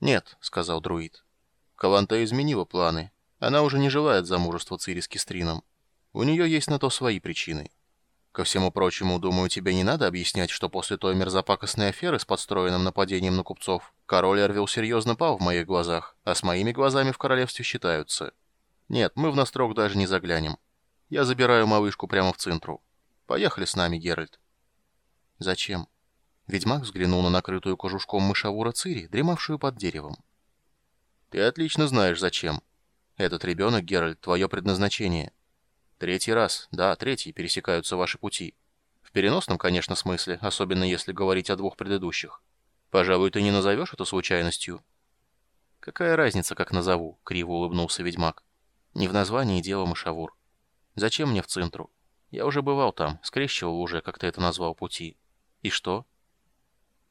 «Нет», — сказал друид. Каланта изменила планы. Она уже не желает замужества Цири с Кистрином. У нее есть на то свои причины. Ко всему прочему, думаю, тебе не надо объяснять, что после той мерзопакостной аферы с подстроенным нападением на купцов король Эрвил серьезно пал в моих глазах, а с моими глазами в королевстве считаются. Нет, мы в Настрог даже не заглянем. Я забираю малышку прямо в центру. Поехали с нами, Геральт. Зачем? Ведьмак взглянул на накрытую кожушком мышавура Цири, дремавшую под деревом. Ты отлично знаешь, зачем. Этот ребенок, Геральт, твое предназначение. Третий раз, да, третий, пересекаются ваши пути. В переносном, конечно, смысле, особенно если говорить о двух предыдущих. Пожалуй, ты не назовешь это случайностью. Какая разница, как назову, криво улыбнулся ведьмак. Не в названии дело мышавур. Зачем мне в центру? Я уже бывал там, скрещивал уже, как ты это назвал, пути. И что?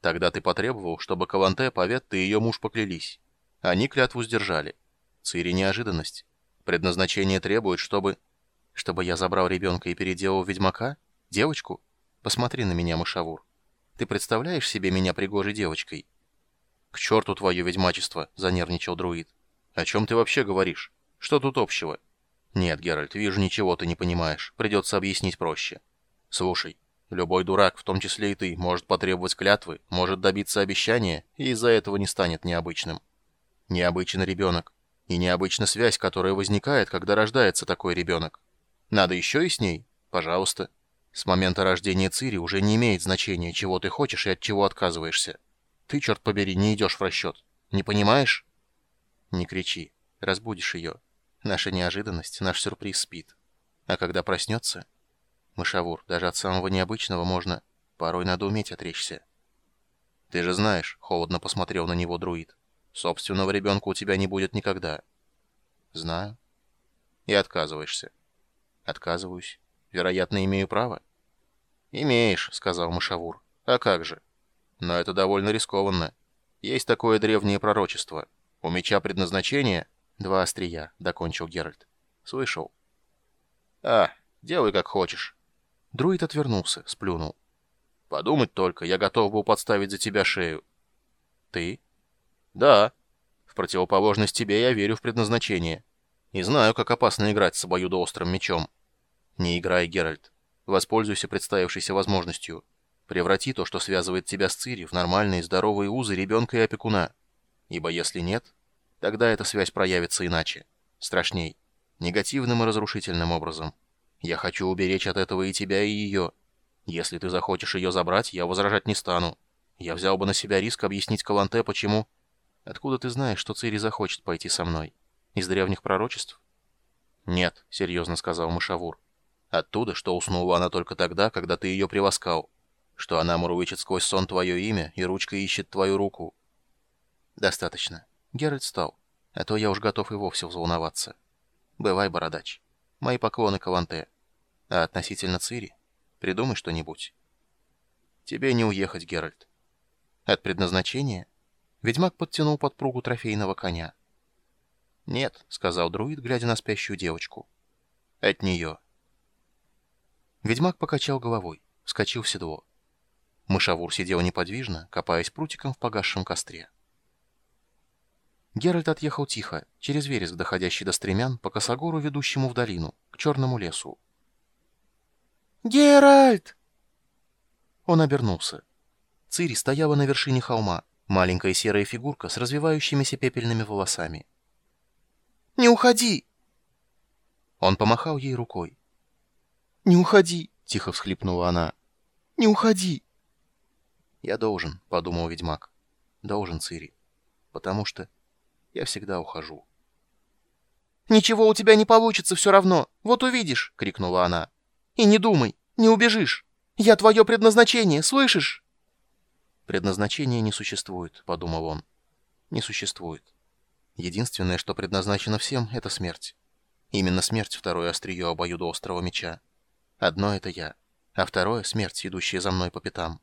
Тогда ты потребовал, чтобы Каланте, Павет и ее муж поклялись. Они клятву сдержали. Цири неожиданность. Предназначение требует, чтобы... Чтобы я забрал ребенка и переделал ведьмака? Девочку? Посмотри на меня, мышавур. Ты представляешь себе меня пригожей девочкой? К черту твое ведьмачество, занервничал друид. О чем ты вообще говоришь? Что тут общего? Нет, Геральт, вижу, ничего ты не понимаешь. Придется объяснить проще. Слушай, любой дурак, в том числе и ты, может потребовать клятвы, может добиться обещания, и из-за этого не станет необычным. Необычен ребенок. И необычна связь, которая возникает, когда рождается такой ребенок. Надо еще и с ней? Пожалуйста. С момента рождения Цири уже не имеет значения, чего ты хочешь и от чего отказываешься. Ты, черт побери, не идешь в расчет. Не понимаешь? Не кричи. Разбудишь ее. Наша неожиданность, наш сюрприз спит. А когда проснется... Мышавур, даже от самого необычного можно... Порой надо уметь отречься. Ты же знаешь, холодно посмотрел на него друид. Собственного ребенка у тебя не будет никогда. Знаю. И отказываешься. Отказываюсь. Вероятно, имею право. Имеешь, сказал Мышавур. А как же? Но это довольно рискованно. Есть такое древнее пророчество. У меча предназначение два острия, докончил Геральт. Слышал. А, делай как хочешь. Друид отвернулся, сплюнул. Подумать только, я готов был подставить за тебя шею. Ты? Да. В противоположность тебе я верю в предназначение. И знаю, как опасно играть с обоюдоострым мечом. Не играй, Геральт. Воспользуйся представившейся возможностью. Преврати то, что связывает тебя с Цири, в нормальные здоровые узы ребенка и опекуна. Ибо если нет, тогда эта связь проявится иначе. Страшней. Негативным и разрушительным образом. Я хочу уберечь от этого и тебя, и ее. Если ты захочешь ее забрать, я возражать не стану. Я взял бы на себя риск объяснить Каланте, почему... Откуда ты знаешь, что Цири захочет пойти со мной? Из древних пророчеств? Нет, серьезно сказал Мышавур. Оттуда, что уснула она только тогда, когда ты ее приласкал. Что она мурлычет сквозь сон твое имя и ручкой ищет твою руку. Достаточно. Геральт встал. А то я уж готов и вовсе взволноваться. Бывай, бородач. Мои поклоны Каланте. А относительно Цири, придумай что-нибудь. Тебе не уехать, Геральт. От предназначения? Ведьмак подтянул подпругу трофейного коня. «Нет», — сказал друид, глядя на спящую девочку. «От нее». Ведьмак покачал головой, вскочил в седло. Мышавур сидел неподвижно, копаясь прутиком в погасшем костре. Геральт отъехал тихо, через вереск, доходящий до стремян, по косогору, ведущему в долину, к черному лесу. «Геральт!» Он обернулся. Цири стояла на вершине холма, маленькая серая фигурка с развивающимися пепельными волосами. «Не уходи!» Он помахал ей рукой. «Не уходи!» — тихо всхлипнула она. «Не уходи!» «Я должен», — подумал ведьмак. «Должен, Цири. Потому что я всегда ухожу». «Ничего у тебя не получится все равно. Вот увидишь!» — крикнула она. «И не думай, не убежишь. Я твое предназначение, слышишь?» «Предназначения не существует», — подумал он. «Не существует. Единственное, что предназначено всем, — это смерть. Именно смерть — второе острие обоюдоострого меча. Одно — это я, а второе — смерть, идущая за мной по пятам.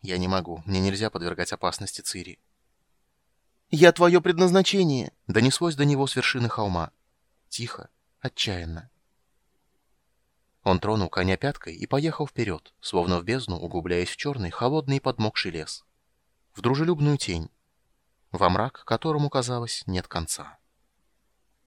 Я не могу, мне нельзя подвергать опасности Цири. «Я твое предназначение!» — донеслось до него с вершины холма. Тихо, отчаянно. Он тронул коня пяткой и поехал вперед, словно в бездну, углубляясь в черный, холодный и подмокший лес. В дружелюбную тень. во мрак, которому, казалось, нет конца.